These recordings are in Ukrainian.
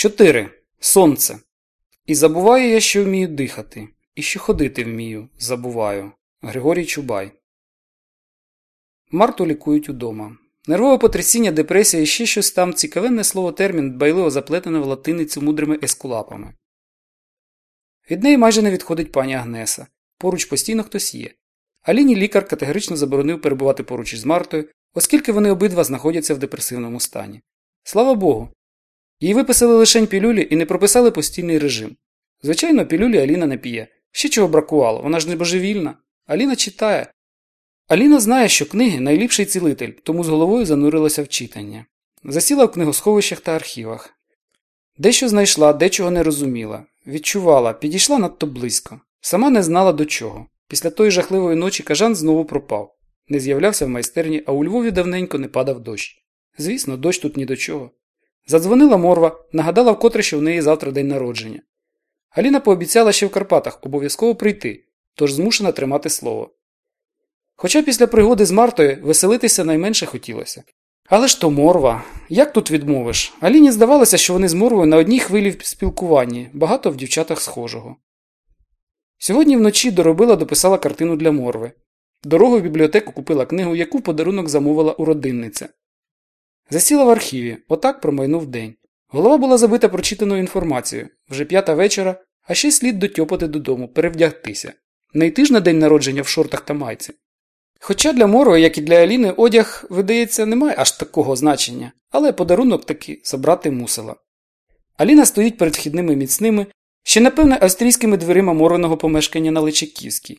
4. Сонце. І забуваю я, що вмію дихати, і що ходити вмію, забуваю. Григорій Чубай. Марту лікують удома. Нервове потрясіння, депресія і ще щось там цікавенне слово термін дбайливо заплетене в латиницю мудрими ескулапами. Від неї майже не відходить пані Агнеса. Поруч постійно хтось є. Аліні лікар категорично заборонив перебувати поруч із Мартою, оскільки вони обидва знаходяться в депресивному стані. Слава Богу, їй виписали лишень пілюлі і не прописали постійний режим. Звичайно, пілюлі Аліна не п'є. Ще чого бракувало, вона ж не божевільна. Аліна читає. Аліна знає, що книги найліпший цілитель, тому з головою занурилася в читання. Засіла в книгосховищах та архівах. Дещо знайшла, дечого не розуміла, відчувала, підійшла надто близько. Сама не знала до чого. Після тої жахливої ночі кажан знову пропав. Не з'являвся в майстерні, а у Львові давненько не падав дощ. Звісно, дощ тут ні до чого. Задзвонила морва, нагадала вкотре, що в неї завтра день народження. Аліна пообіцяла ще в Карпатах обов'язково прийти, тож змушена тримати слово. Хоча після пригоди з Мартою веселитися найменше хотілося. Але ж то морва. Як тут відмовиш? Аліні здавалося, що вони з морвою на одній хвилі в спілкуванні, багато в дівчатах схожого. Сьогодні вночі доробила дописала картину для морви. Дорогу в бібліотеку купила книгу, яку подарунок замовила у родинниця. Засіла в архіві, отак промайнув день. Голова була забита прочитаною інформацією вже п'ята вечора, а ще слід дотьопати додому, перевдягтися. Не йти ж на день народження в шортах та майці. Хоча для Морої, як і для Аліни, одяг, видається, не має аж такого значення, але подарунок таки забрати мусила. Аліна стоїть перед вхідними міцними, ще напевне австрійськими дверима мореного помешкання на Личаківській.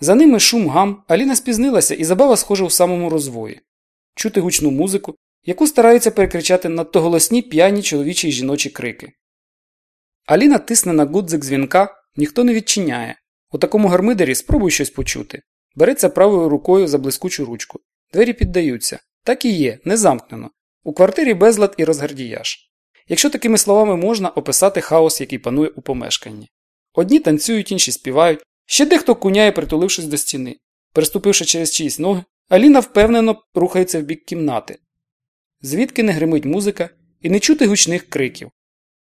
За ними шум гам, Аліна спізнилася і забава схожа у самому розвої. Чути гучну музику, яку стараються перекричати надто голосні п'яні чоловічі й жіночі крики. Аліна тисне на гудзик дзвінка, ніхто не відчиняє. У такому гармидері спробуй щось почути. Береться правою рукою за блискучу ручку. Двері піддаються. Так і є, не замкнено. У квартирі безлад і розгардіяж. Якщо такими словами можна описати хаос, який панує у помешканні. Одні танцюють, інші співають, ще дехто куняє, притулившись до стіни. Переступивши через чиїсь ноги, Аліна впевнено рухається в бік кімнати. Звідки не гримить музика і не чути гучних криків.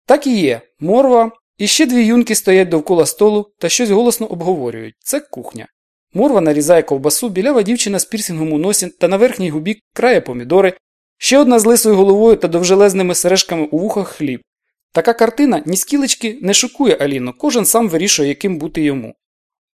Так і є, морва, і ще дві юнки стоять довкола столу та щось голосно обговорюють. Це кухня. Морва нарізає ковбасу, білява дівчина з пірсінгом у носі та на верхній губі крає помідори, ще одна з лисою головою та довжелезними сережками у вухах хліб. Така картина ні скілечки не шокує Аліну, кожен сам вирішує, яким бути йому.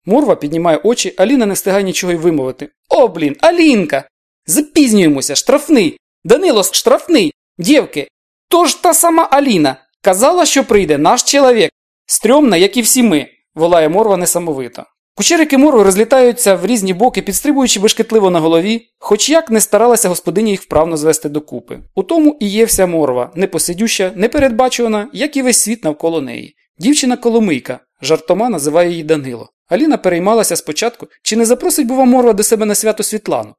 Морва піднімає очі, Аліна не встигає нічого й вимовити. О, блін, Алінка! Запізнюємося, штрафний! Данило, штрафний! Дівки! То ж та сама Аліна! Казала, що прийде наш чоловік. Стрьомна, як і всі ми, волає морва несамовито. Кучерики морви розлітаються в різні боки, підстрибуючи бешкетливо на голові, хоч як не старалася господиня їх вправно звести докупи. У тому і є вся морва, непосидюща, непередбачувана, як і весь світ навколо неї. Дівчина коломийка, жартома називає її Данило. Аліна переймалася спочатку, чи не запросить, бува, морва до себе на свято Світлану.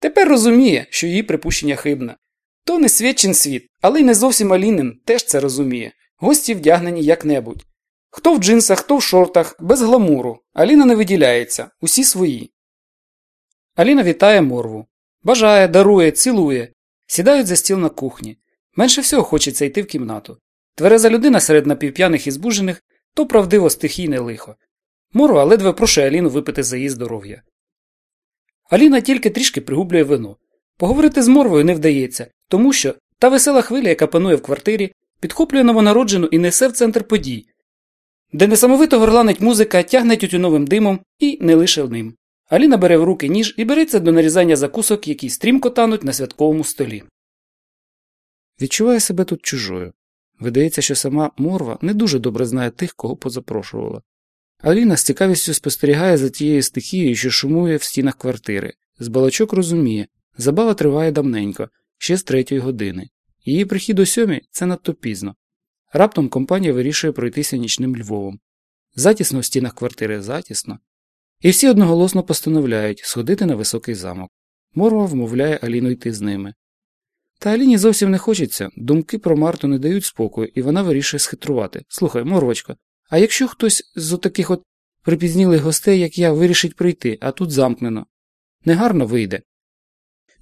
Тепер розуміє, що її припущення хибне. То не свідчин світ, але й не зовсім Алінин теж це розуміє. Гості вдягнені як-небудь. Хто в джинсах, хто в шортах, без гламуру. Аліна не виділяється, усі свої. Аліна вітає морву. Бажає, дарує, цілує. Сідають за стіл на кухні. Менше всього хочеться йти в кімнату. Твереза людина серед напівп'яних і збужених то правдиво стихійне лихо. Морва ледве прошує Аліну випити за її здоров'я. Аліна тільки трішки пригублює вино. Поговорити з морвою не вдається, тому що та весела хвиля, яка панує в квартирі, підхоплює новонароджену і несе в центр подій, де несамовито горланить музика, тягне тютюновим димом і не лише ним. Аліна бере в руки ніж і береться до нарізання закусок, які стрімко тануть на святковому столі. Відчуває себе тут чужою. Видається, що сама морва не дуже добре знає тих, кого позапрошувала. Аліна з цікавістю спостерігає за тією стихією, що шумує в стінах квартири. З балачок розуміє, забава триває давненько, ще з третьої години. Її прихід о сьомій це надто пізно. Раптом компанія вирішує пройтися нічним Львовом. Затісно в стінах квартири затісно. І всі одноголосно постановляють сходити на високий замок. Морва вмовляє Аліну йти з ними. Та Аліні зовсім не хочеться, думки про Марту не дають спокою, і вона вирішує схитрувати. Слухай, морвочка, а якщо хтось з отаких от припізнілих гостей, як я, вирішить прийти, а тут замкнено, негарно вийде.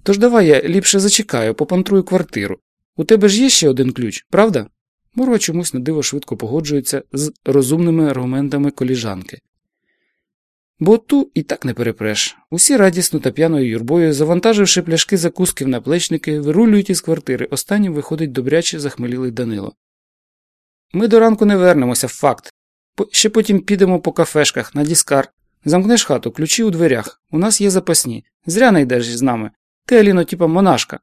Тож давай я ліпше зачекаю, попантрую квартиру. У тебе ж є ще один ключ, правда? Морва чомусь на диво швидко погоджується з розумними аргументами коліжанки. Бо ту і так не перепреш. Усі радісно та п'яною юрбою, завантаживши пляшки закуски в наплечники, вирулюють із квартири. Останнім виходить добряче захмелілий Данило. Ми до ранку не вернемося, факт. Ще потім підемо по кафешках на діскар. Замкнеш хату, ключі у дверях. У нас є запасні. Зря не йдеш з нами. Ти, Аліно, типа монашка.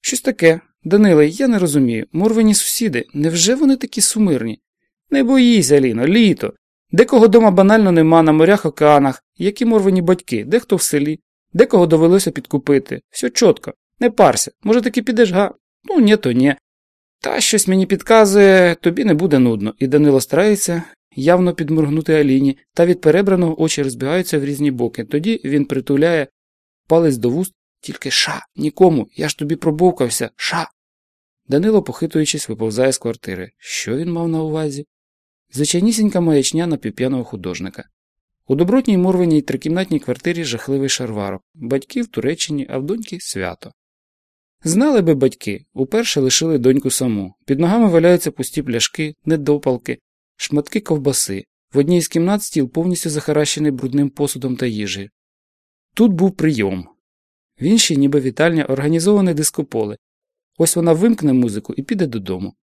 Щось таке. Даниле, я не розумію. Морвені сусіди, невже вони такі сумирні? Не боїсь, Аліно, літо. Декого дома банально нема на морях, океанах, які морвені батьки, дехто в селі, декого довелося підкупити. Все чітко, не парся, може таки підеш га? Ну, ні, то ні. Та щось мені підказує, тобі не буде нудно, і Данило старається явно підморгнути Аліні, та від перебраного очі розбігаються в різні боки. Тоді він притуляє палець до вуст, тільки ша, нікому, я ж тобі пробовкався, ша. Данило, похитуючись, виповзає з квартири. Що він мав на увазі? Звичайнісінька маячня напівп'яного художника. У добротній морваній трикімнатній квартирі жахливий шарварок, батьки в Туреччині, а в доньки свято. Знали би батьки, уперше лишили доньку саму. Під ногами валяються пусті пляшки, недопалки, шматки ковбаси. В одній з кімнат стіл повністю захаращений брудним посудом та їжею. Тут був прийом. В іншій, ніби вітальня, організоване дискополе. Ось вона вимкне музику і піде додому.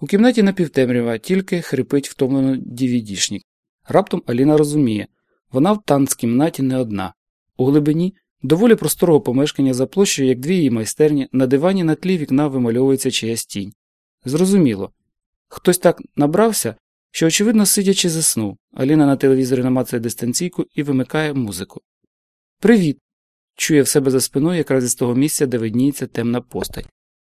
У кімнаті напівтемрява, тільки хрипить втомлено дівідішнік. Раптом Аліна розуміє вона в танцкімнаті не одна. У глибині доволі просторого помешкання за площею, як дві її майстерні, на дивані на тлі вікна вимальовується чиясь тінь. Зрозуміло. Хтось так набрався, що, очевидно, сидячи, заснув. Аліна на телевізорі намацає дистанційку і вимикає музику. Привіт! чує в себе за спиною якраз із того місця, де видніється темна постать.